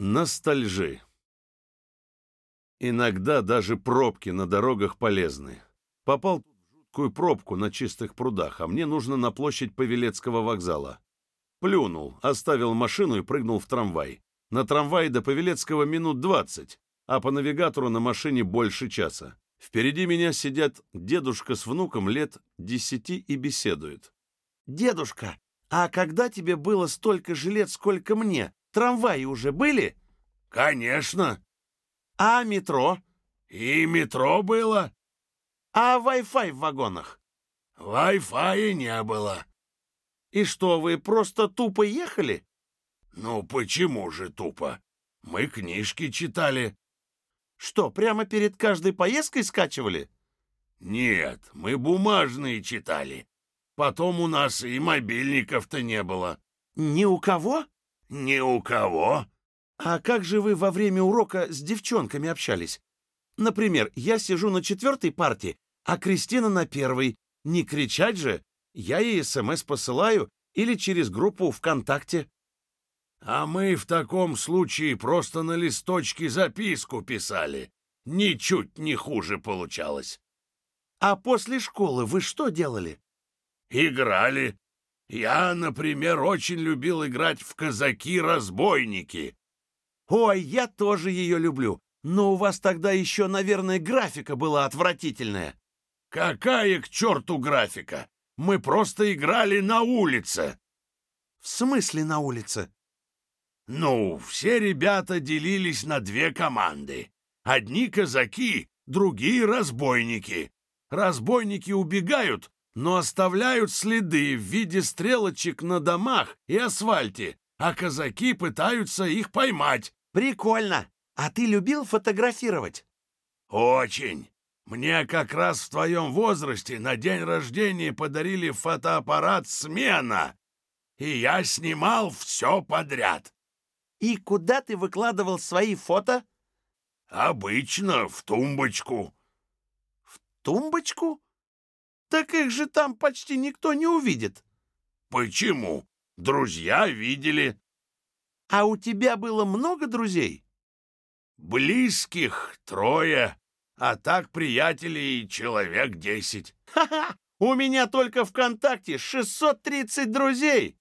Ностальжи. Иногда даже пробки на дорогах полезны. Попал в жуткую пробку на чистых прудах, а мне нужно на площадь Павелецкого вокзала. Плюнул, оставил машину и прыгнул в трамвай. На трамвае до Павелецкого минут двадцать, а по навигатору на машине больше часа. Впереди меня сидят дедушка с внуком лет десяти и беседуют. «Дедушка, а когда тебе было столько же лет, сколько мне, Трамваи уже были? Конечно. А метро? И метро было. А Wi-Fi в вагонах? Wi-Fi не было. И что, вы просто тупо ехали? Ну, почему же тупо? Мы книжки читали. Что, прямо перед каждой поездкой скачивали? Нет, мы бумажные читали. Потом у нас и мобильников-то не было. Ни у кого? «Ни у кого». «А как же вы во время урока с девчонками общались? Например, я сижу на четвертой парте, а Кристина на первой. Не кричать же! Я ей СМС посылаю или через группу ВКонтакте». «А мы в таком случае просто на листочке записку писали. Ничуть не хуже получалось». «А после школы вы что делали?» «Играли. Я, например, очень любил играть в казаки-разбойники. Ой, я тоже ее люблю. Но у вас тогда еще, наверное, графика была отвратительная. Какая к черту графика? Мы просто играли на улице. В смысле на улице? Ну, все ребята делились на две команды. Одни казаки, другие разбойники. Разбойники убегают, но оставляют следы в виде стрелочек на домах и асфальте, а казаки пытаются их поймать. Прикольно. А ты любил фотографировать? Очень. Мне как раз в твоем возрасте на день рождения подарили фотоаппарат «Смена», и я снимал все подряд. И куда ты выкладывал свои фото? Обычно в тумбочку. В тумбочку? Так их же там почти никто не увидит. Почему? Друзья видели. А у тебя было много друзей? Близких трое, а так приятелей человек десять. Ха-ха! У меня только ВКонтакте 630 друзей.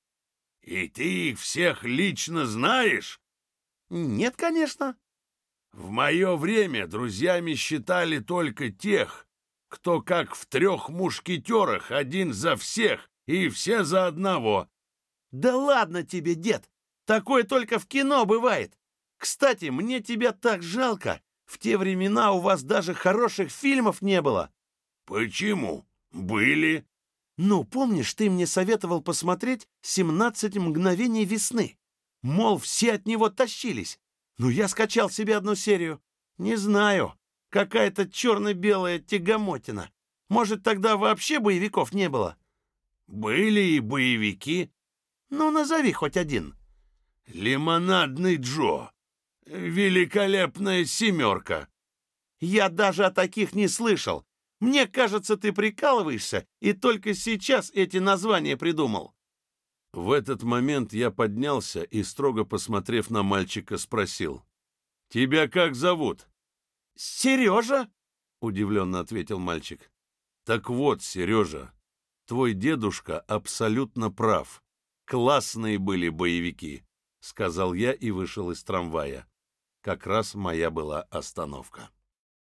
И ты их всех лично знаешь? Нет, конечно. В мое время друзьями считали только тех, кто как в трех мушкетерах, один за всех и все за одного. Да ладно тебе, дед, такое только в кино бывает. Кстати, мне тебя так жалко. В те времена у вас даже хороших фильмов не было. Почему? Были. Ну, помнишь, ты мне советовал посмотреть «17 мгновений весны»? Мол, все от него тащились. Ну, я скачал себе одну серию. Не знаю, Какая-то черно-белая тягомотина. Может, тогда вообще боевиков не было? Были и боевики. Ну, назови хоть один. Лимонадный Джо. Великолепная семерка. Я даже о таких не слышал. Мне кажется, ты прикалываешься и только сейчас эти названия придумал. В этот момент я поднялся и, строго посмотрев на мальчика, спросил. «Тебя как зовут?» «Сережа?» — удивленно ответил мальчик. «Так вот, Сережа, твой дедушка абсолютно прав. Классные были боевики», — сказал я и вышел из трамвая. Как раз моя была остановка.